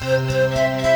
Música